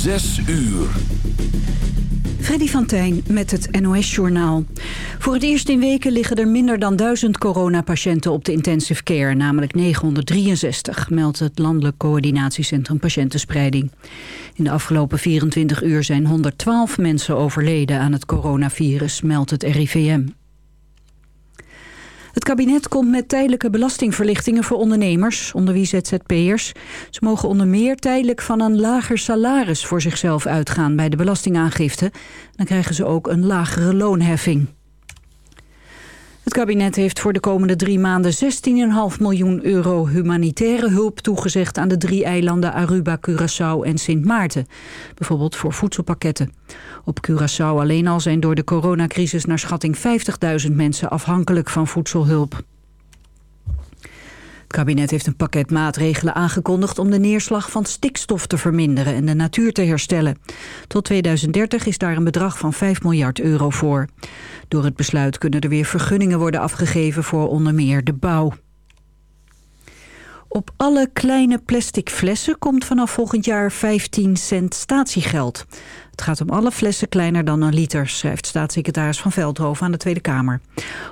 Zes uur. Freddy van Tijn met het NOS-journaal. Voor het eerst in weken liggen er minder dan duizend coronapatiënten op de intensive care, namelijk 963, meldt het Landelijk Coördinatiecentrum Patiëntenspreiding. In de afgelopen 24 uur zijn 112 mensen overleden aan het coronavirus, meldt het RIVM. Het kabinet komt met tijdelijke belastingverlichtingen voor ondernemers, onder wie ZZP'ers. Ze mogen onder meer tijdelijk van een lager salaris voor zichzelf uitgaan bij de belastingaangifte. Dan krijgen ze ook een lagere loonheffing. Het kabinet heeft voor de komende drie maanden 16,5 miljoen euro humanitaire hulp toegezegd aan de drie eilanden Aruba, Curaçao en Sint Maarten. Bijvoorbeeld voor voedselpakketten. Op Curaçao alleen al zijn door de coronacrisis naar schatting 50.000 mensen afhankelijk van voedselhulp. Het kabinet heeft een pakket maatregelen aangekondigd om de neerslag van stikstof te verminderen en de natuur te herstellen. Tot 2030 is daar een bedrag van 5 miljard euro voor. Door het besluit kunnen er weer vergunningen worden afgegeven voor onder meer de bouw. Op alle kleine plastic flessen komt vanaf volgend jaar 15 cent statiegeld. Het gaat om alle flessen kleiner dan een liter, schrijft staatssecretaris Van Veldhoven aan de Tweede Kamer.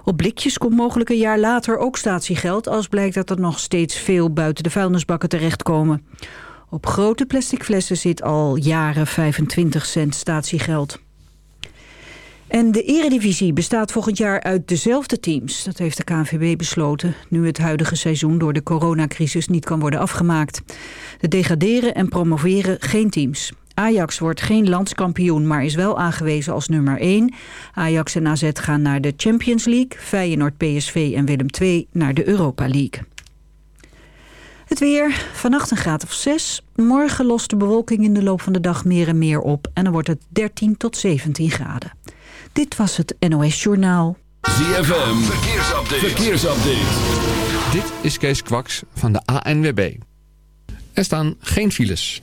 Op blikjes komt mogelijk een jaar later ook statiegeld... als blijkt dat er nog steeds veel buiten de vuilnisbakken terechtkomen. Op grote plastic flessen zit al jaren 25 cent statiegeld. En de eredivisie bestaat volgend jaar uit dezelfde teams. Dat heeft de KNVB besloten, nu het huidige seizoen door de coronacrisis niet kan worden afgemaakt. De degraderen en promoveren geen teams. Ajax wordt geen landskampioen, maar is wel aangewezen als nummer 1. Ajax en AZ gaan naar de Champions League. Feyenoord, PSV en Willem II naar de Europa League. Het weer, vannacht een graad of 6. Morgen lost de bewolking in de loop van de dag meer en meer op. En dan wordt het 13 tot 17 graden. Dit was het NOS Journaal. ZFM, verkeersupdate. verkeersupdate. Dit is Kees Kwaks van de ANWB. Er staan geen files.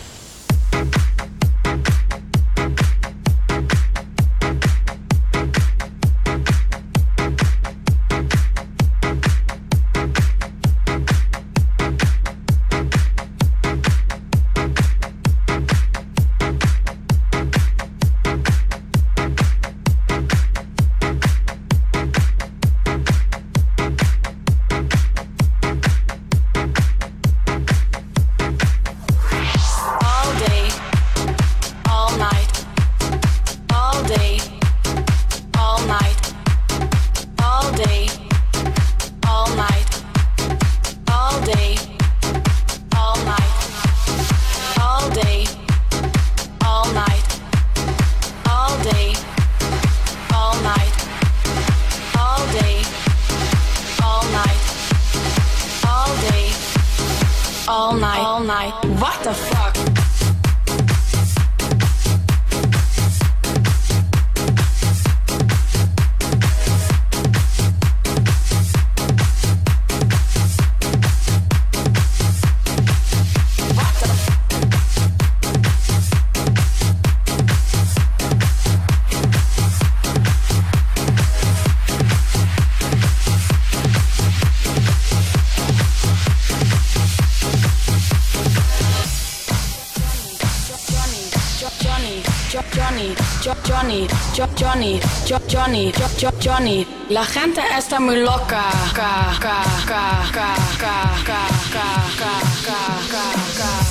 Johnny, Jo- Johnny, Jo- Johnny, Jo- Jo- Johnny. La gente está muy loca. Ca, ca, ca, ca, ca, ca, ca, ca, ca, ca, ca,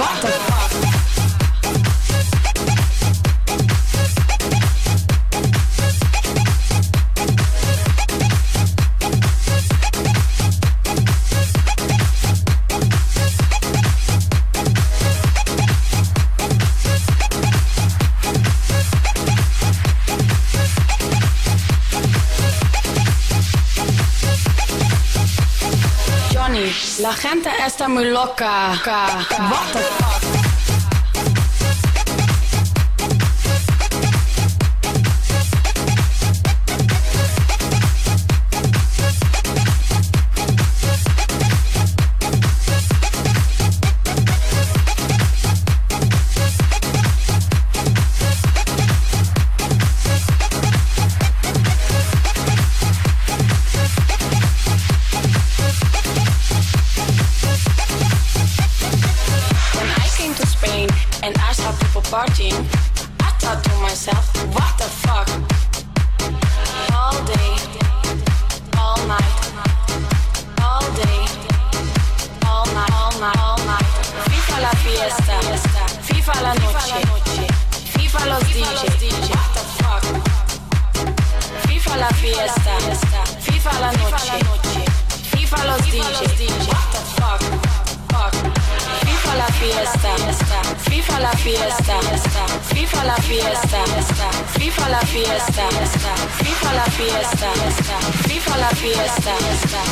What the gente está muy loca.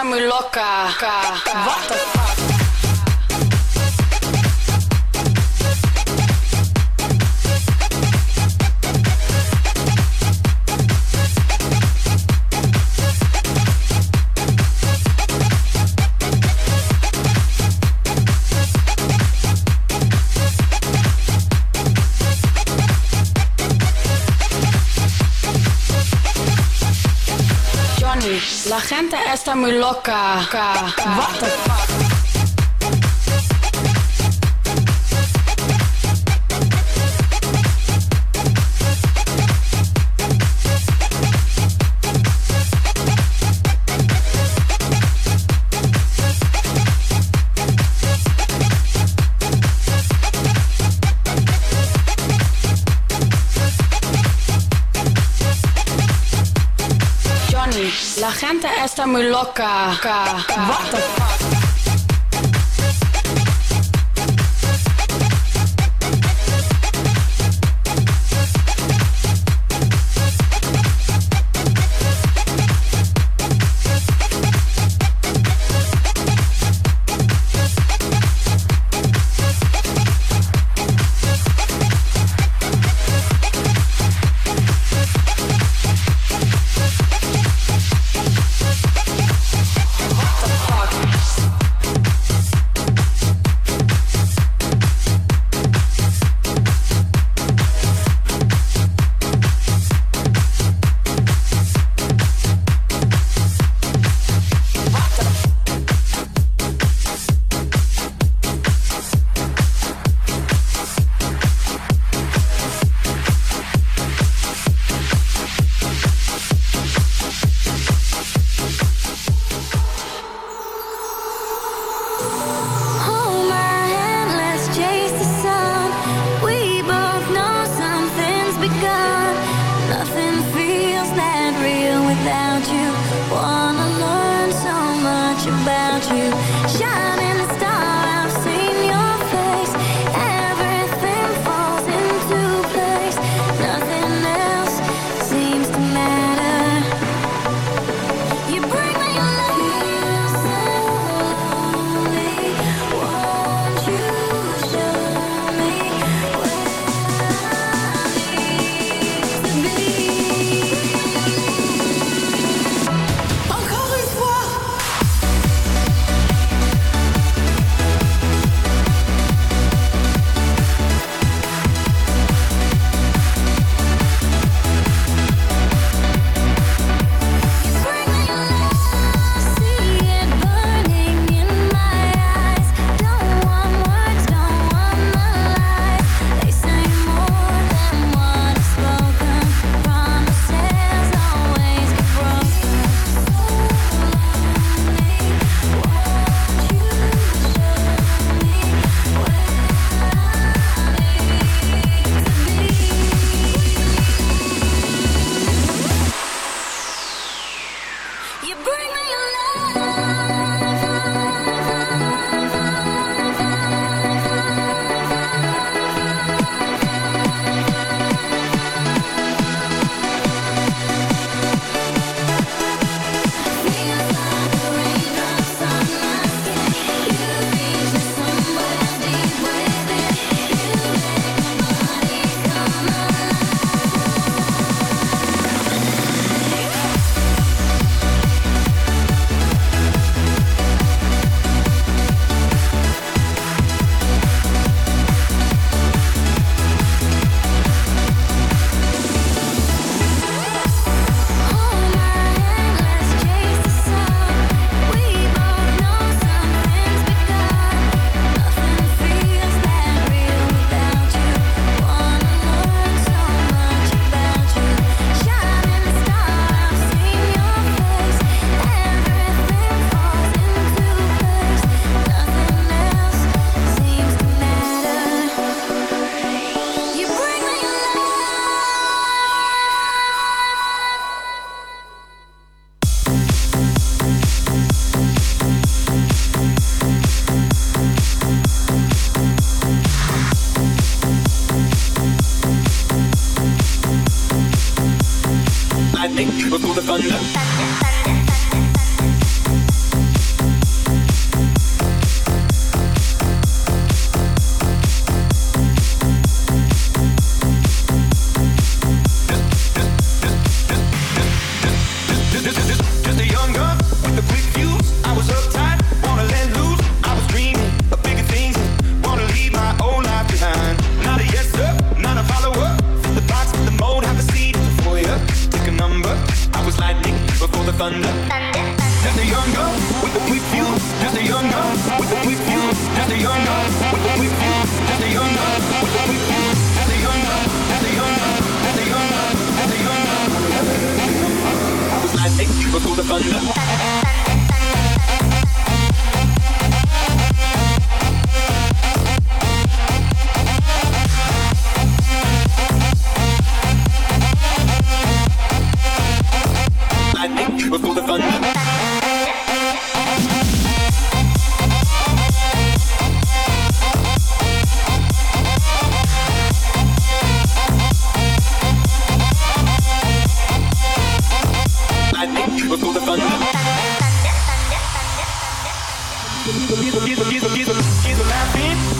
Está muy loca. Gente está muy loca. What the? Gente está muy loca. What?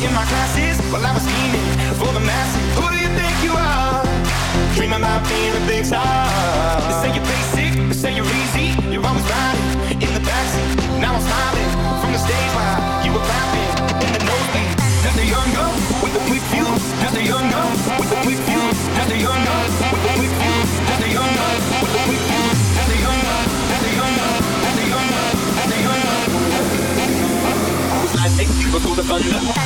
In my classes while I was scheming for the masses. Who do you think you are? Dreaming about being a big star. They say you're basic, they say you're easy. You're always riding in the backseat. Now I'm smiling from the stage while you were clapping in the nosebleed. Just a young gun with a quick fuse. Just a young gun with a quick fuse. Just a young gun with a quick fuse. Just a young gun with a quick fuse. Just a young. Just a young. Just a young. Just a young. I before the thunder.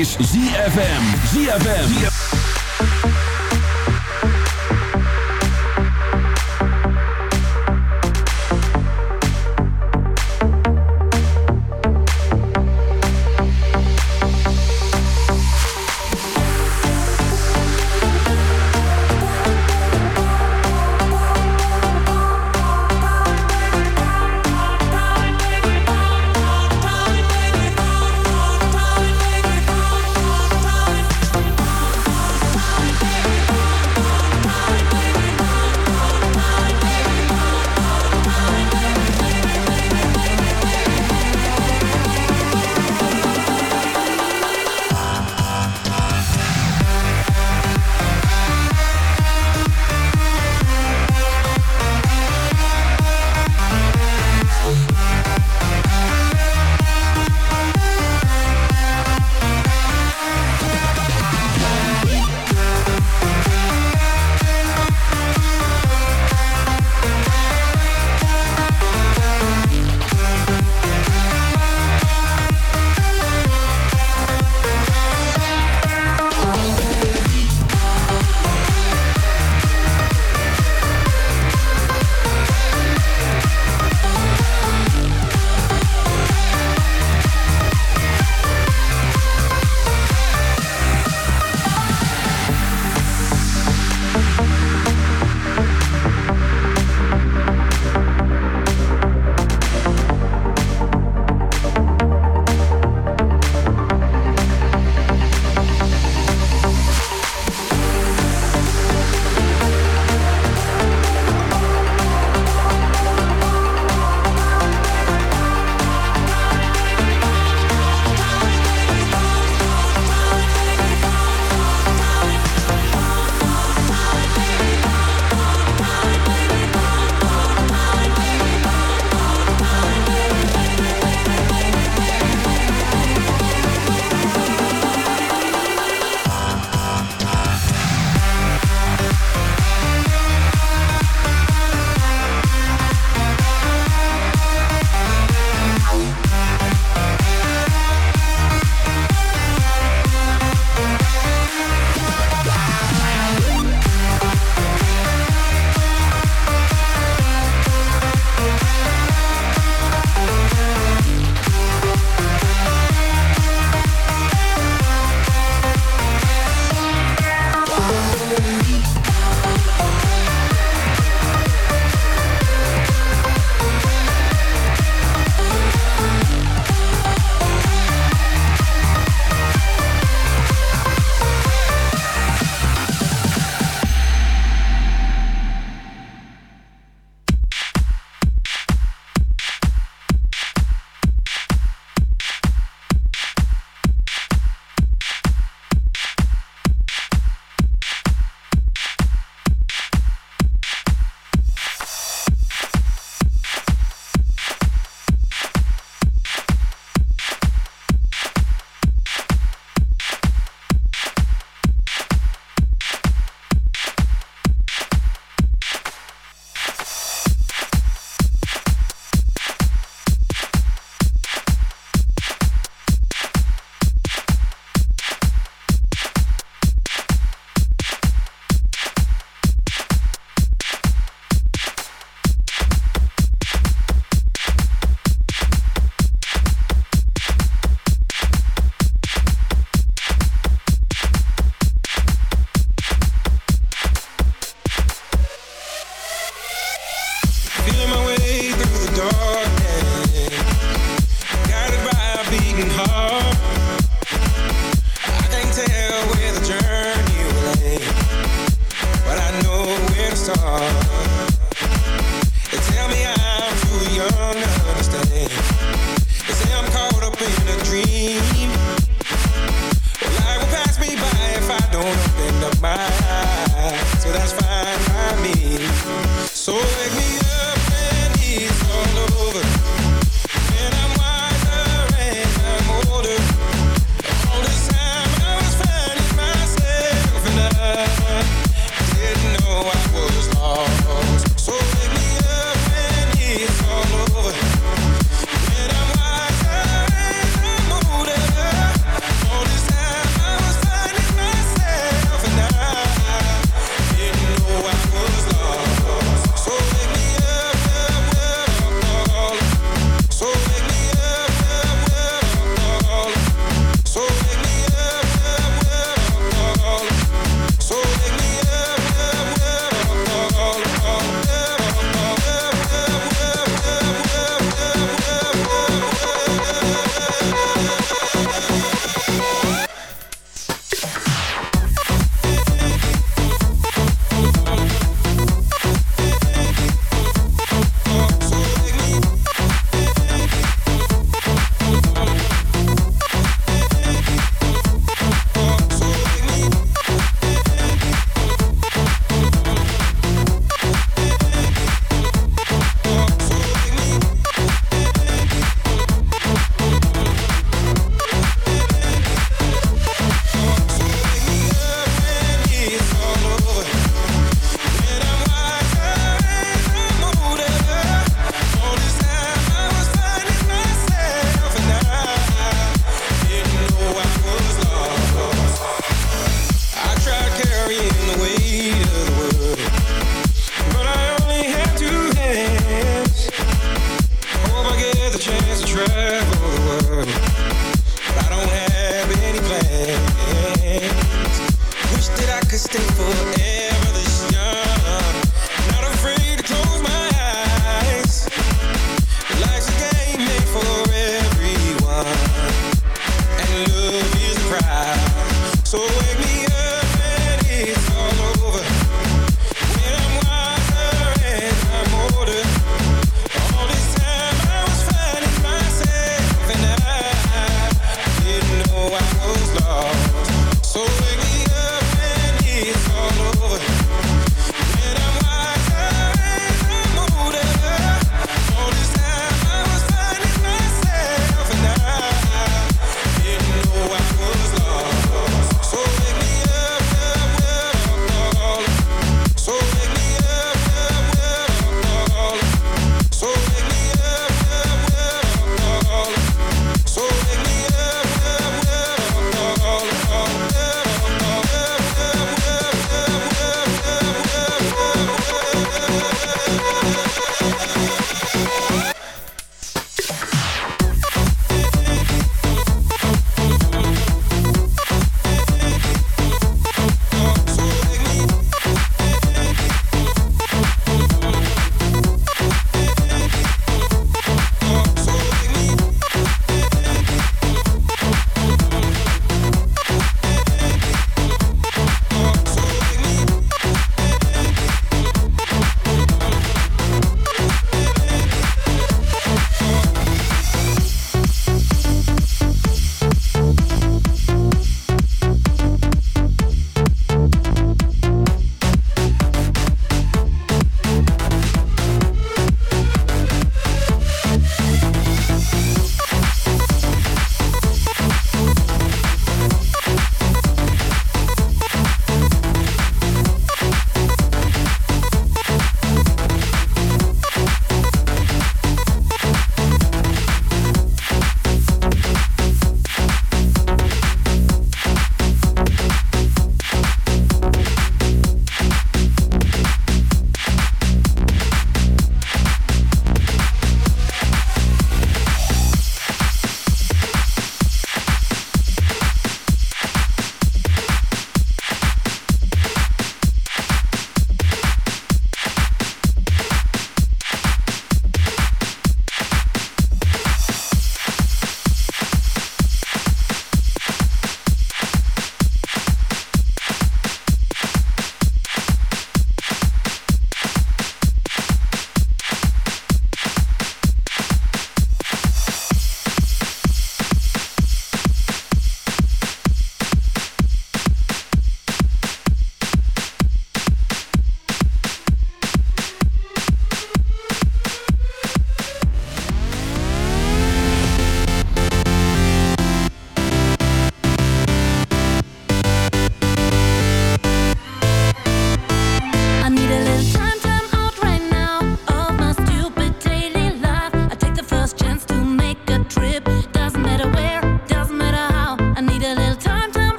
Is ZFM. ZFM.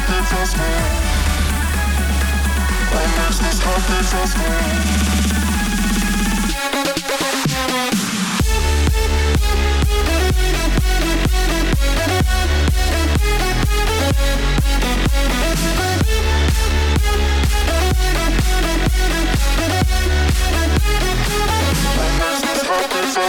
happy for me? This